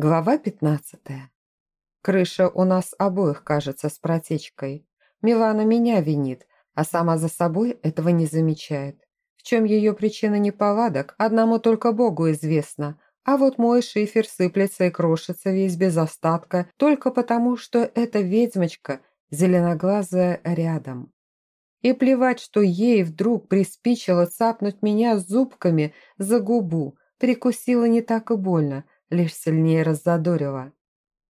Глава пятнадцатая. Крыша у нас обоих кажется с протечкой. Милана меня винит, а сама за собой этого не замечает. В чем ее причина неполадок, одному только Богу известно. А вот мой шифер сыплется и крошится весь без остатка, только потому, что эта ведьмочка зеленоглазая рядом. И плевать, что ей вдруг приспичило цапнуть меня зубками за губу, прикусила не так и больно – лишь сильнее раззадорила.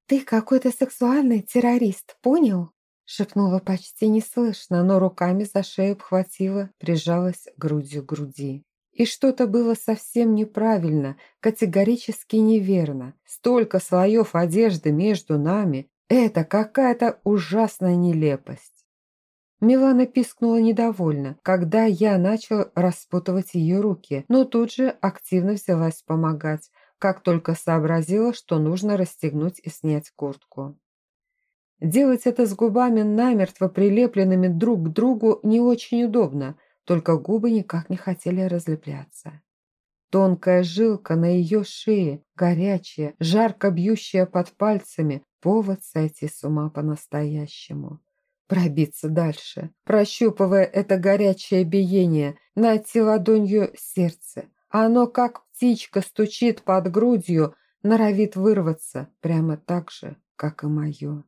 «Ты какой-то сексуальный террорист, понял?» Шепнула почти неслышно, но руками за шею обхватила, прижалась грудью к груди. И что-то было совсем неправильно, категорически неверно. Столько слоев одежды между нами – это какая-то ужасная нелепость. Милана пискнула недовольно, когда я начал распутывать ее руки, но тут же активно взялась помогать, как только сообразила, что нужно расстегнуть и снять куртку. Делать это с губами намертво прилепленными друг к другу не очень удобно, только губы никак не хотели разлепляться. Тонкая жилка на ее шее, горячая, жарко бьющая под пальцами, повод сойти с ума по-настоящему. Пробиться дальше, прощупывая это горячее биение, найти ладонью сердце, оно, как птичка, стучит под грудью, норовит вырваться, прямо так же, как и мое.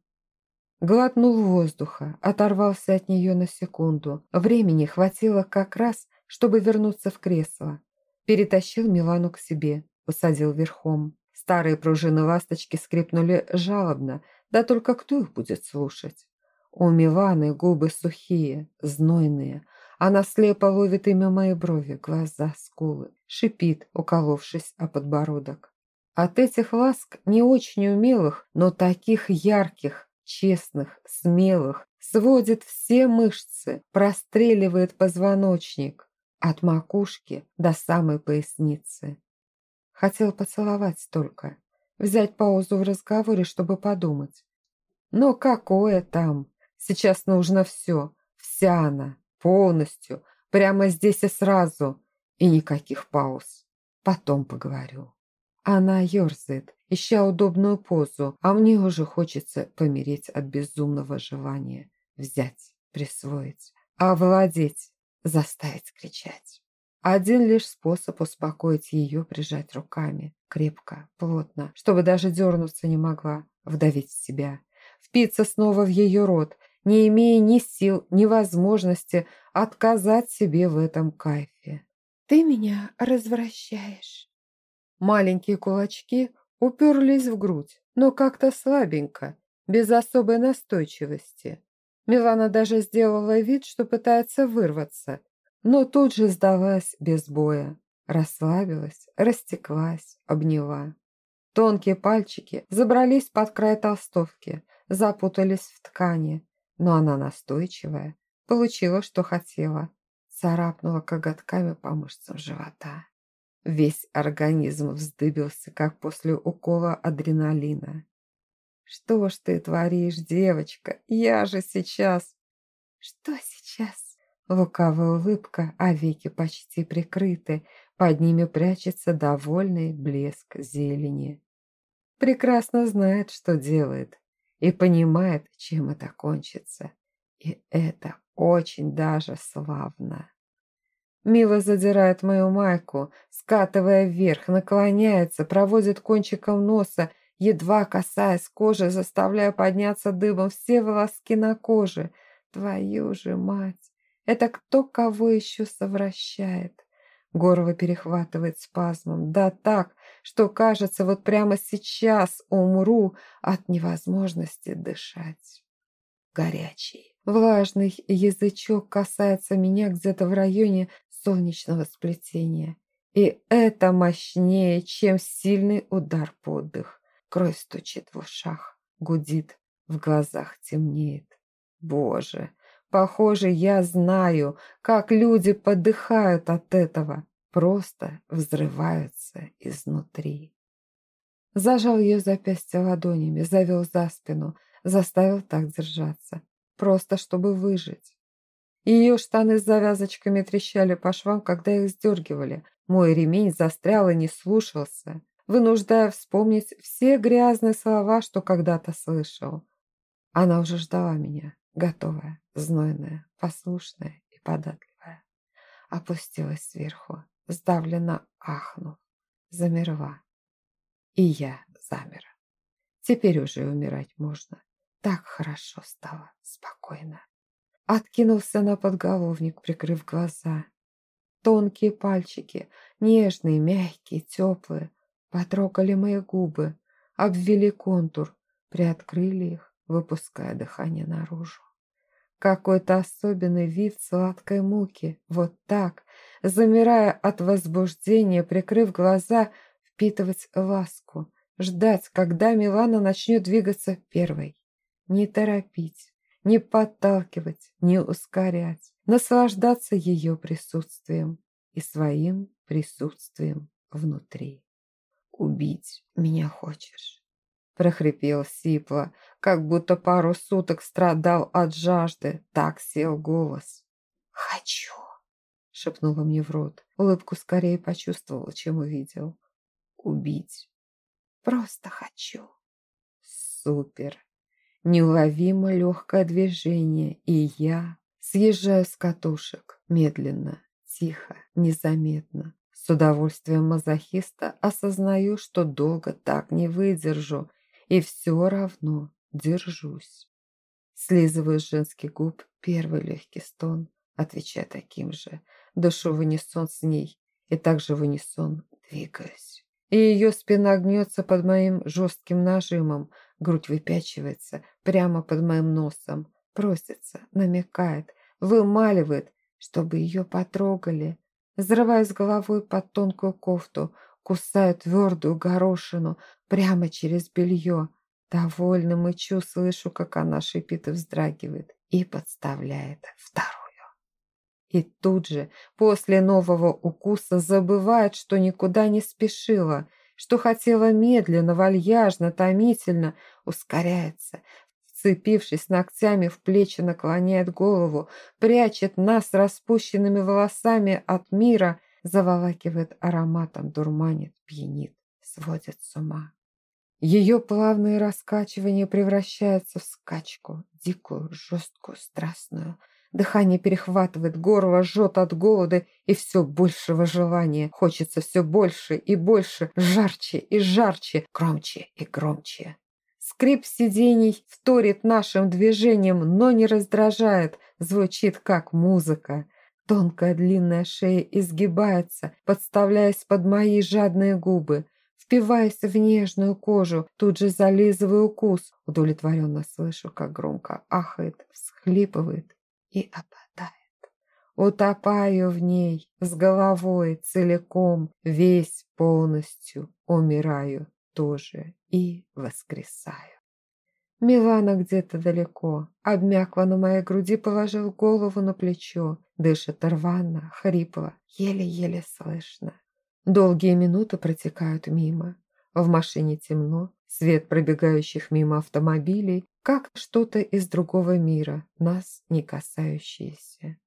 Глотнул воздуха, оторвался от нее на секунду. Времени хватило как раз, чтобы вернуться в кресло. Перетащил Милану к себе, посадил верхом. Старые пружины ласточки скрипнули жалобно, да только кто их будет слушать? У Миланы губы сухие, знойные, она слепо ловит имя моей брови, глаза, скулы, шипит, уколовшись о подбородок. От этих ласк не очень умелых, но таких ярких, честных, смелых, сводит все мышцы, простреливает позвоночник от макушки до самой поясницы. Хотел поцеловать только, взять паузу в разговоре, чтобы подумать. Но какое там? Сейчас нужно все, вся она, Полностью. Прямо здесь и сразу. И никаких пауз. Потом поговорю. Она ерзает, ища удобную позу, а мне уже хочется помереть от безумного желания. Взять, присвоить, овладеть, заставить кричать. Один лишь способ успокоить ее прижать руками. Крепко, плотно, чтобы даже дернуться не могла, вдавить в себя. Впиться снова в ее рот, не имея ни сил, ни возможности отказать себе в этом кайфе. «Ты меня развращаешь». Маленькие кулачки уперлись в грудь, но как-то слабенько, без особой настойчивости. Милана даже сделала вид, что пытается вырваться, но тут же сдалась без боя. Расслабилась, растеклась, обняла. Тонкие пальчики забрались под край толстовки, запутались в ткани, но она настойчивая, получила, что хотела. Царапнула коготками по мышцам живота. Весь организм вздыбился, как после укола адреналина. «Что ж ты творишь, девочка? Я же сейчас...» «Что сейчас?» Лукавая улыбка, а веки почти прикрыты. Под ними прячется довольный блеск зелени. Прекрасно знает, что делает и понимает, чем это кончится. И это очень даже славно. Мила задирает мою майку, скатывая вверх, наклоняется, проводит кончиком носа, едва касаясь кожи, заставляя подняться дыбом все волоски на коже. Твою же мать! Это кто кого еще совращает? Горло перехватывает спазмом. Да так, что кажется, вот прямо сейчас умру от невозможности дышать. Горячий, влажный язычок касается меня где-то в районе солнечного сплетения. И это мощнее, чем сильный удар под дых. Кровь стучит в ушах, гудит, в глазах темнеет. Боже, Похоже, я знаю, как люди подыхают от этого, просто взрываются изнутри. Зажал ее запястье ладонями, завел за спину, заставил так держаться, просто чтобы выжить. Ее штаны с завязочками трещали по швам, когда их сдергивали. Мой ремень застрял и не слушался. вынуждая вспомнить все грязные слова, что когда-то слышал. Она уже ждала меня, готовая, знойная, послушная и податливая. Опустилась сверху, сдавленно ахнув, замерла. И я замер. Теперь уже умирать можно. Так хорошо стало, спокойно. Откинулся на подголовник, прикрыв глаза. Тонкие пальчики, нежные, мягкие, теплые, потрогали мои губы, обвели контур, приоткрыли их, выпуская дыхание наружу. Какой-то особенный вид сладкой муки, вот так, замирая от возбуждения, прикрыв глаза, впитывать ласку, ждать, когда Милана начнет двигаться первой. Не торопить, не подталкивать, не ускорять, наслаждаться ее присутствием и своим присутствием внутри. «Убить меня хочешь?» прохрипел сипло, как будто пару суток страдал от жажды, так сел голос. «Хочу!» — шепнула мне в рот. Улыбку скорее почувствовала, чем увидел. «Убить. Просто хочу». «Супер!» Неуловимо легкое движение, и я съезжаю с катушек, медленно, тихо, незаметно. С удовольствием мазохиста осознаю, что долго так не выдержу, и все равно держусь. Слизываю с женских губ первый легкий стон, отвечая таким же. Дышу в унисон с ней и также в унисон двигаюсь. И ее спина гнется под моим жестким нажимом, грудь выпячивается прямо под моим носом, просится, намекает, вымаливает, чтобы ее потрогали. Взрываюсь головой под тонкую кофту, кусаю твердую горошину прямо через белье. Довольно мычу, слышу, как она шипит и вздрагивает, и подставляет вторую. И тут же, после нового укуса, забывает, что никуда не спешила, что хотела медленно, вальяжно, томительно, ускоряется, вцепившись ногтями в плечи, наклоняет голову, прячет нас распущенными волосами от мира, заволакивает ароматом, дурманит, пьянит, сводит с ума. Ее плавные раскачивания превращаются в скачку, дикую, жесткую, страстную. Дыхание перехватывает, горло жжет от голода и все большего желания. Хочется все больше и больше, жарче и жарче, громче и громче. Скрип сидений вторит нашим движением, но не раздражает, звучит как музыка. Тонкая длинная шея изгибается, подставляясь под мои жадные губы. Впиваясь в нежную кожу, тут же зализываю укус. Удовлетворенно слышу, как громко ахает, всхлипывает и опадает. Утопаю в ней с головой целиком, весь полностью умираю тоже и воскресаю. Милана где-то далеко, обмякла на моей груди, положил голову на плечо, дышит рвано, хрипло, еле-еле слышно. Долгие минуты протекают мимо. В машине темно, свет пробегающих мимо автомобилей, как что-то из другого мира, нас не касающееся.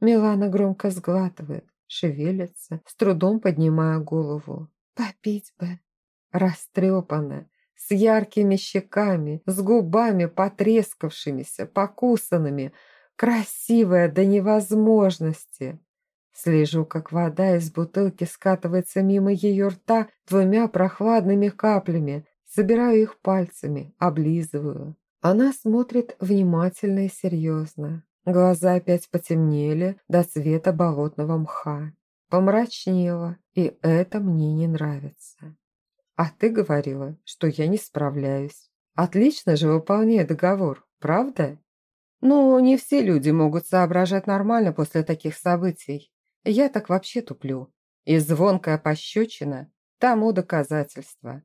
Милана громко сглатывает, шевелится, с трудом поднимая голову. «Попить бы!» Растрепанная, с яркими щеками, с губами потрескавшимися, покусанными, красивая до невозможности. Слежу, как вода из бутылки скатывается мимо ее рта двумя прохладными каплями, собираю их пальцами, облизываю. Она смотрит внимательно и серьезно. Глаза опять потемнели до цвета болотного мха. Помрачнела, и это мне не нравится. А ты говорила, что я не справляюсь. Отлично же выполняю договор, правда? Ну, не все люди могут соображать нормально после таких событий. Я так вообще туплю. И звонкая пощечина тому доказательство.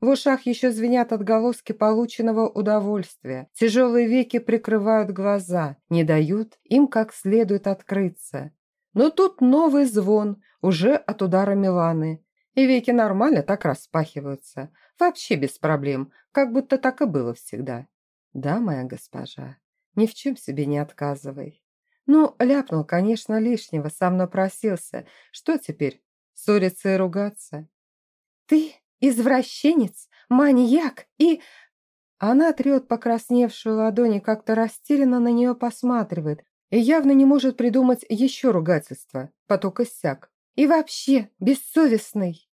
В ушах еще звенят отголоски полученного удовольствия. Тяжелые веки прикрывают глаза, не дают им как следует открыться. Но тут новый звон, уже от удара Миланы и веки нормально так распахиваются. Вообще без проблем, как будто так и было всегда. Да, моя госпожа, ни в чем себе не отказывай. Ну, ляпнул, конечно, лишнего, сам напросился. Что теперь, ссориться и ругаться? Ты извращенец, маньяк и...» Она трет покрасневшую ладони, как-то растерянно на нее посматривает и явно не может придумать еще ругательства, поток иссяк. «И вообще, бессовестный!»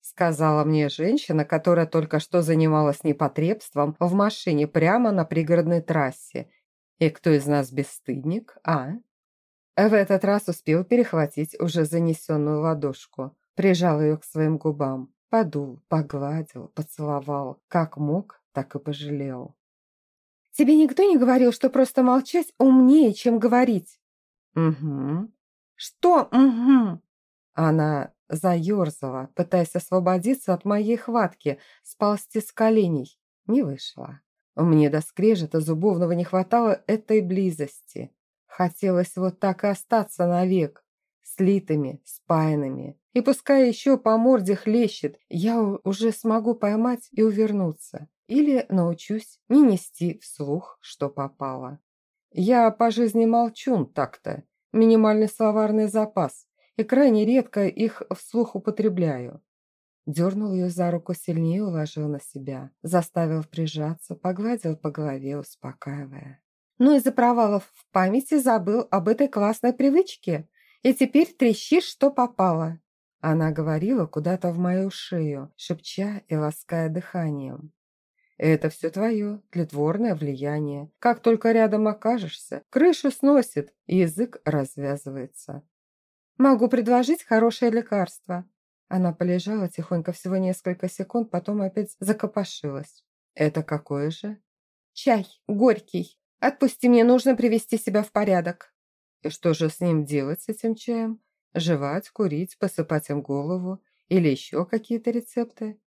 Сказала мне женщина, которая только что занималась непотребством в машине прямо на пригородной трассе. И кто из нас бесстыдник, а? В этот раз успел перехватить уже занесенную ладошку, прижал ее к своим губам, подул, погладил, поцеловал, как мог, так и пожалел. «Тебе никто не говорил, что просто молчать умнее, чем говорить?» «Угу». «Что «угу»?» Она заерзала, пытаясь освободиться от моей хватки, сползти с коленей. Не вышло. Мне до скрежета зубовного не хватало этой близости. Хотелось вот так и остаться навек, слитыми, спаянными. И пускай еще по морде хлещет, я уже смогу поймать и увернуться. Или научусь не нести вслух, что попало. Я по жизни молчун так-то, минимальный словарный запас, и крайне редко их вслух употребляю. Дернул ее за руку сильнее, уложил на себя, заставил прижаться, погладил по голове, успокаивая. «Ну из-за провалов в памяти забыл об этой классной привычке, и теперь трещишь, что попало». Она говорила куда-то в мою шею, шепча и лаская дыханием. «Это все твое, тлетворное влияние. Как только рядом окажешься, крышу сносит, язык развязывается». «Могу предложить хорошее лекарство», она полежала тихонько всего несколько секунд, потом опять закопошилась. «Это какое же?» «Чай, горький. Отпусти, мне нужно привести себя в порядок». «И что же с ним делать, с этим чаем? Жевать, курить, посыпать им голову? Или еще какие-то рецепты?»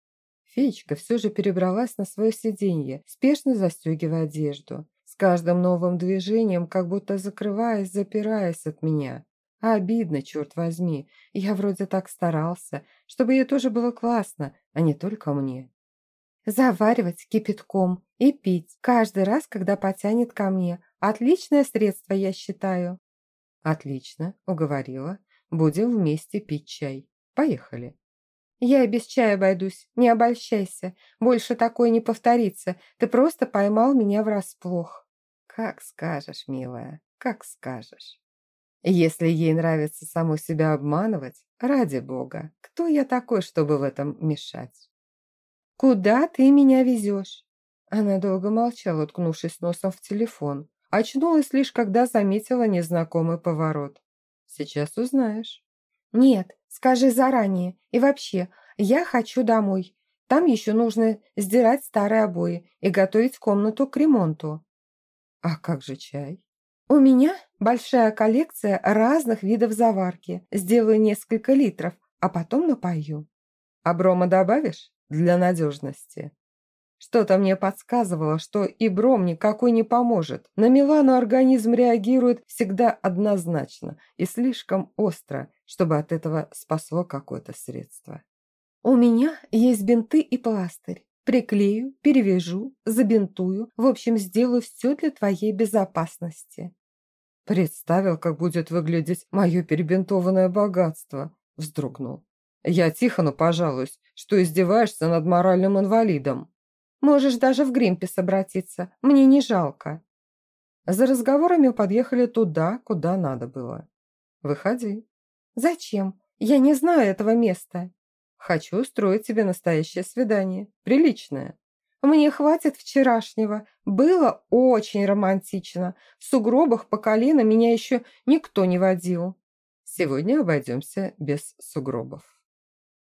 Феечка все же перебралась на свое сиденье, спешно застегивая одежду. С каждым новым движением, как будто закрываясь, запираясь от меня. Обидно, черт возьми. Я вроде так старался, чтобы ей тоже было классно, а не только мне. Заваривать кипятком и пить каждый раз, когда потянет ко мне. Отличное средство, я считаю. Отлично, уговорила. Будем вместе пить чай. Поехали. Я и без чая обойдусь, не обольщайся. Больше такое не повторится. Ты просто поймал меня врасплох. Как скажешь, милая, как скажешь. Если ей нравится саму себя обманывать, ради бога, кто я такой, чтобы в этом мешать? «Куда ты меня везешь?» Она долго молчала, уткнувшись носом в телефон. Очнулась лишь, когда заметила незнакомый поворот. «Сейчас узнаешь». «Нет, скажи заранее. И вообще, я хочу домой. Там еще нужно сдирать старые обои и готовить комнату к ремонту». «А как же чай?» «У меня большая коллекция разных видов заварки. Сделаю несколько литров, а потом напою». «А брома добавишь? Для надежности?» Что-то мне подсказывало, что и бром никакой не поможет. На Милану организм реагирует всегда однозначно и слишком остро, чтобы от этого спасло какое-то средство. «У меня есть бинты и пластырь. Приклею, перевяжу, забинтую. В общем, сделаю все для твоей безопасности». Представил, как будет выглядеть мое перебинтованное богатство. Вздрогнул. Я Тихону пожалуюсь, что издеваешься над моральным инвалидом. Можешь даже в Гримпис обратиться. Мне не жалко. За разговорами подъехали туда, куда надо было. Выходи. Зачем? Я не знаю этого места. Хочу устроить тебе настоящее свидание. Приличное. Мне хватит вчерашнего. Было очень романтично. В сугробах по колено меня еще никто не водил. Сегодня обойдемся без сугробов.